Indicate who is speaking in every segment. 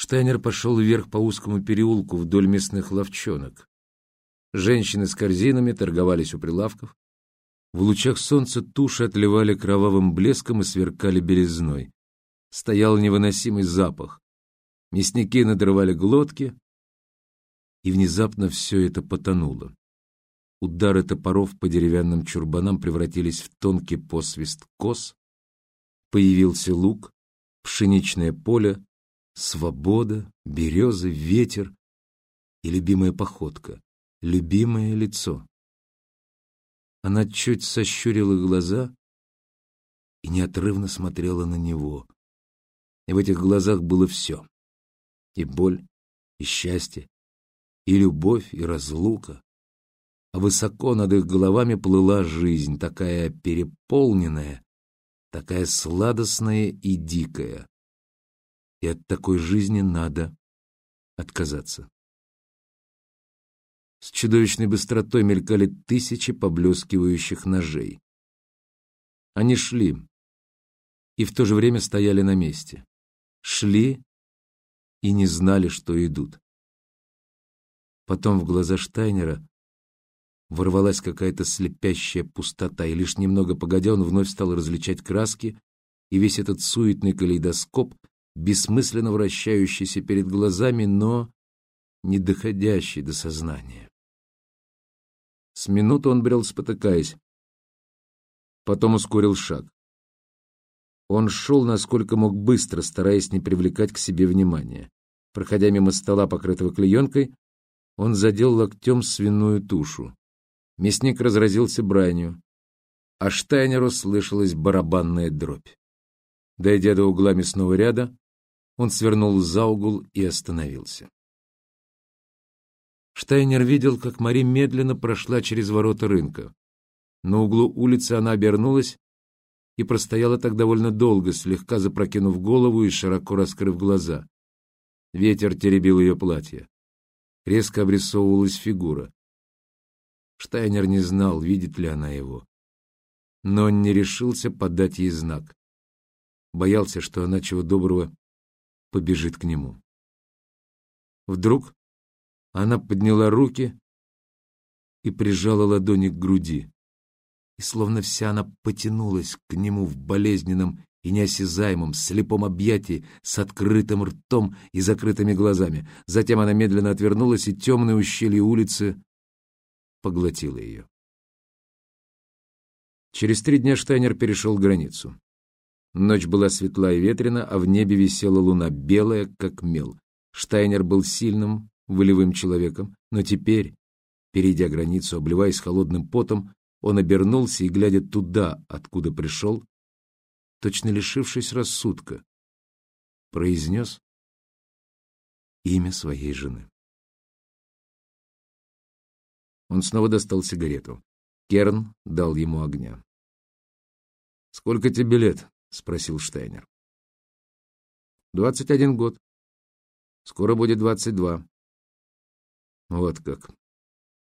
Speaker 1: Штайнер пошел вверх по узкому переулку вдоль мясных ловчонок. Женщины с корзинами торговались у прилавков. В лучах солнца туши отливали кровавым блеском и сверкали белизной. Стоял невыносимый запах. Мясники надрывали глотки, и внезапно все это потонуло. Удары топоров по деревянным чурбанам превратились в тонкий посвист кос. Появился лук, пшеничное поле, свобода, березы, ветер и любимая походка, любимое лицо. Она чуть сощурила глаза и неотрывно смотрела на него. И в этих глазах было все. И боль, и счастье, и любовь, и разлука. А высоко над их головами плыла жизнь, такая переполненная, такая сладостная и дикая. И от такой жизни надо отказаться. С чудовищной быстротой мелькали тысячи поблескивающих ножей. Они шли и в то же время стояли на месте. Шли и не знали, что идут. Потом в глаза Штайнера ворвалась какая-то слепящая пустота, и лишь немного погодя он вновь стал различать краски, и весь этот суетный калейдоскоп, бессмысленно вращающийся перед глазами, но не доходящий до сознания. С минуты он брел, спотыкаясь, потом ускорил шаг. Он шел, насколько мог быстро, стараясь не привлекать к себе внимания. Проходя мимо стола, покрытого клеенкой, он задел локтем свиную тушу. Мясник разразился бранью, а Штайнеру слышалась барабанная дробь. Дойдя до угла мясного ряда, он свернул за угол и остановился. Штайнер видел, как Мари медленно прошла через ворота рынка. На углу улицы она обернулась и простояла так довольно долго, слегка запрокинув голову и широко раскрыв глаза. Ветер теребил ее платье. Резко обрисовывалась фигура. Штайнер не знал, видит ли она его. Но он не решился подать ей знак. Боялся, что она чего доброго побежит к нему. Вдруг она подняла руки и прижала ладони к груди. И словно вся она потянулась к нему в болезненном и неосязаемом, слепом объятии с открытым ртом и закрытыми глазами. Затем она медленно отвернулась, и темное ущелье улицы поглотило ее. Через три дня Штайнер перешел границу. Ночь была светла и ветрена, а в небе висела луна, белая, как мел. Штайнер был сильным, волевым человеком, но теперь, перейдя границу, обливаясь холодным потом, он обернулся и, глядя туда, откуда пришел, точно лишившись рассудка, произнес имя своей жены. Он снова достал сигарету. Керн дал ему огня. «Сколько тебе лет?» — спросил Штайнер. «Двадцать один год. Скоро будет двадцать два». «Вот как.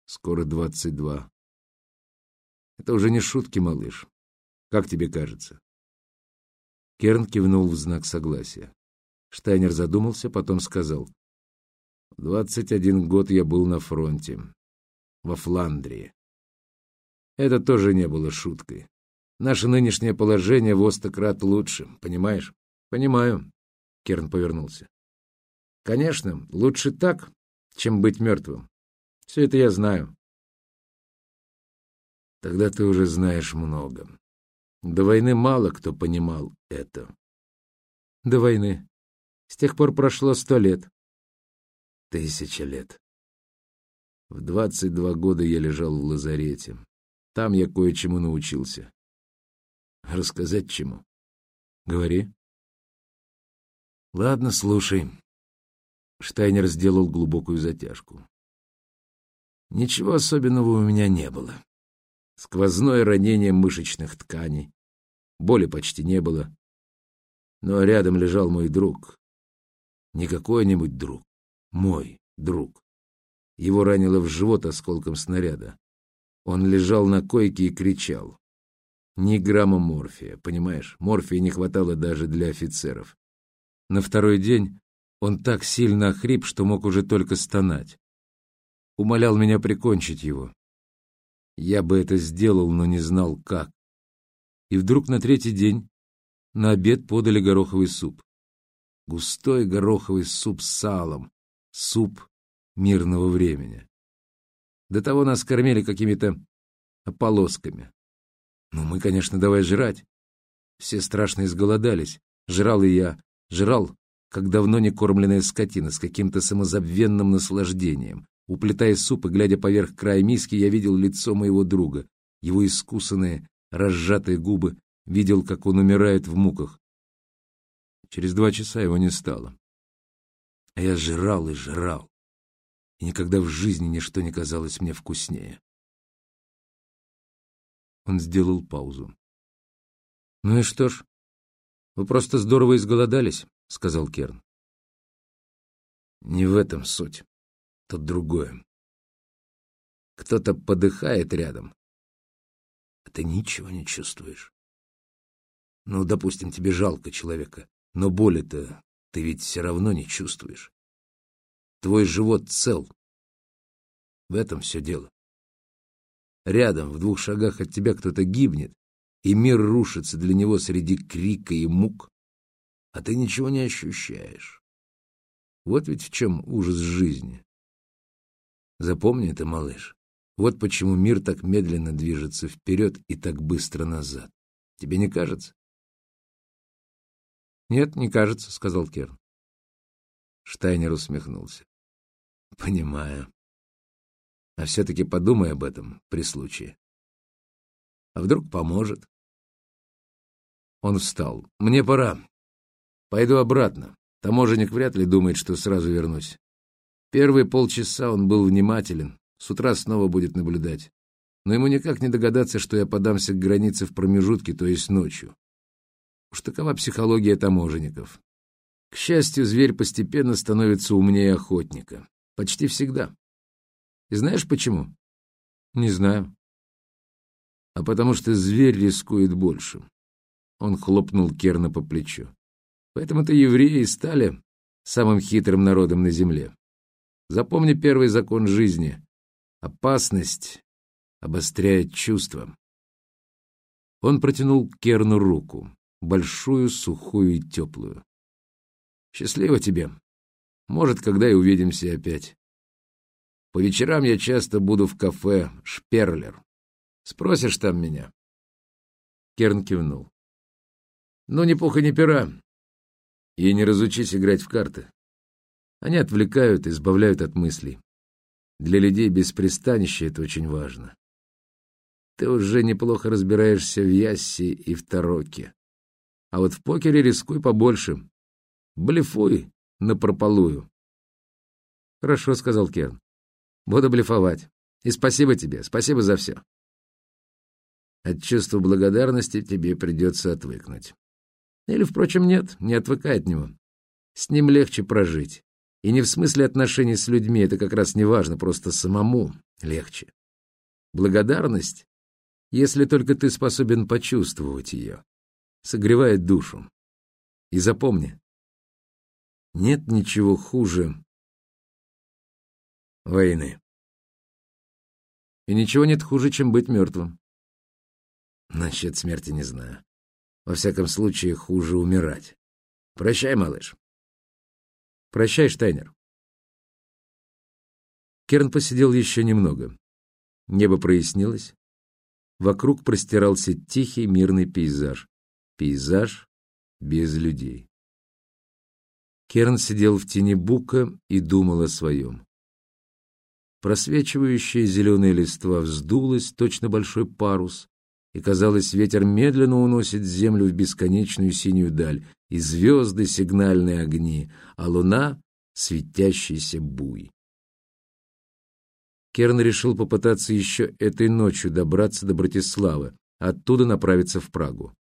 Speaker 1: Скоро двадцать два. Это уже не шутки, малыш. Как тебе кажется?» Керн кивнул в знак согласия. Штайнер задумался, потом сказал. «Двадцать один год я был на фронте. Во Фландрии. Это тоже не было шуткой. Наше нынешнее положение в остократ лучше, понимаешь? Понимаю. Керн повернулся. Конечно, лучше так, чем быть мертвым. Все это я знаю. Тогда ты уже знаешь много. До войны мало кто понимал это. До войны. С тех пор прошло сто лет. Тысяча лет. В двадцать два года я лежал в лазарете. Там я кое-чему научился. Рассказать чему? Говори. Ладно, слушай. Штайнер сделал глубокую затяжку. Ничего особенного у меня не было. Сквозное ранение мышечных тканей. Боли почти не было. Но рядом лежал мой друг. Не какой-нибудь друг. Мой друг. Его ранило в живот осколком снаряда. Он лежал на койке и кричал. Ни грамма морфия, понимаешь? Морфия не хватало даже для офицеров. На второй день Он так сильно охрип, что мог уже только стонать. Умолял меня прикончить его. Я бы это сделал, но не знал, как. И вдруг на третий день на обед подали гороховый суп. Густой гороховый суп с салом. Суп мирного времени. До того нас кормили какими-то полосками. Ну, мы, конечно, давай жрать. Все страшно изголодались. Жрал и я. Жрал, как давно не кормленная скотина, с каким-то самозабвенным наслаждением. Уплетая суп и глядя поверх края миски, я видел лицо моего друга, его искусанные, разжатые губы, видел, как он умирает в муках. Через два часа его не стало. А я жрал и жрал, и никогда в жизни ничто не казалось мне вкуснее. Он сделал паузу. «Ну и что ж, вы просто здорово изголодались», — сказал Керн. «Не в этом суть. Тут другое. Кто-то подыхает рядом, а ты ничего не чувствуешь. Ну, допустим, тебе жалко человека, но боли-то ты ведь все равно не чувствуешь. Твой живот цел. В этом все дело. Рядом, в двух шагах от тебя кто-то гибнет, и мир рушится для него среди крика и мук, а ты ничего не ощущаешь. Вот ведь в чем ужас жизни. Запомни это, малыш. Вот почему мир так медленно движется вперед и так быстро назад. Тебе не кажется? Нет, не кажется, сказал Керн. Штайнер усмехнулся. Понимаю. А все-таки подумай об этом при случае. А вдруг поможет? Он встал. Мне пора. Пойду обратно. Таможенник вряд ли думает, что сразу вернусь. Первые полчаса он был внимателен, с утра снова будет наблюдать. Но ему никак не догадаться, что я подамся к границе в промежутке, то есть ночью. Уж такова психология таможенников. К счастью, зверь постепенно становится умнее охотника. Почти всегда. Знаешь почему? Не знаю. А потому что зверь рискует больше. Он хлопнул Керна по плечу. Поэтому-то евреи стали самым хитрым народом на земле. Запомни первый закон жизни. Опасность обостряет чувства. Он протянул Керну руку большую, сухую и теплую. Счастливо тебе. Может, когда и увидимся опять. По вечерам я часто буду в кафе «Шперлер». Спросишь там меня?» Керн кивнул. «Ну, ни пуха, ни пера. И не разучись играть в карты. Они отвлекают, избавляют от мыслей. Для людей без пристанища это очень важно. Ты уже неплохо разбираешься в Яссе и в Тароке. А вот в покере рискуй побольше. Блефуй напропалую. Хорошо, сказал Керн. Буду блефовать. И спасибо тебе, спасибо за все. От чувства благодарности тебе придется отвыкнуть. Или, впрочем, нет, не отвыкай от него. С ним легче прожить. И не в смысле отношений с людьми, это как раз не важно, просто самому легче. Благодарность, если только ты способен почувствовать ее согревает душу. И запомни, нет ничего хуже войны. И ничего нет хуже, чем быть мертвым. Насчет смерти не знаю. Во всяком случае, хуже умирать. Прощай, малыш. Прощай, Штайнер. Керн посидел еще немного. Небо прояснилось. Вокруг простирался тихий мирный пейзаж. Пейзаж без людей. Керн сидел в тени бука и думал о своем. Просвечивающая зеленая листва вздулась, точно большой парус, и, казалось, ветер медленно уносит землю в бесконечную синюю даль, и звезды — сигнальные огни, а луна — светящийся буй. Керн решил попытаться еще этой ночью добраться до Братиславы, оттуда направиться в Прагу.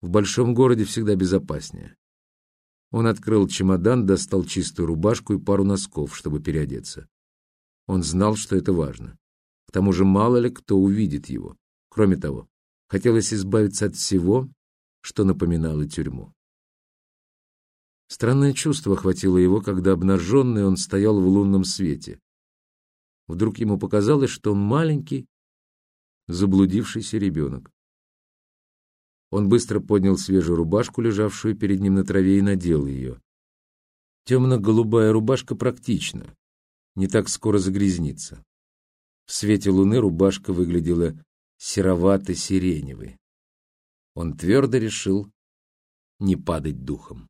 Speaker 1: В большом городе всегда безопаснее. Он открыл чемодан, достал чистую рубашку и пару носков, чтобы переодеться. Он знал, что это важно. К тому же мало ли кто увидит его. Кроме того, хотелось избавиться от всего, что напоминало тюрьму. Странное чувство охватило его, когда обнаженный он стоял в лунном свете. Вдруг ему показалось, что он маленький, заблудившийся ребенок. Он быстро поднял свежую рубашку, лежавшую перед ним на траве, и надел ее. Темно-голубая рубашка практична, не так скоро загрязнится. В свете луны рубашка выглядела серовато-сиреневой. Он твердо решил не падать духом.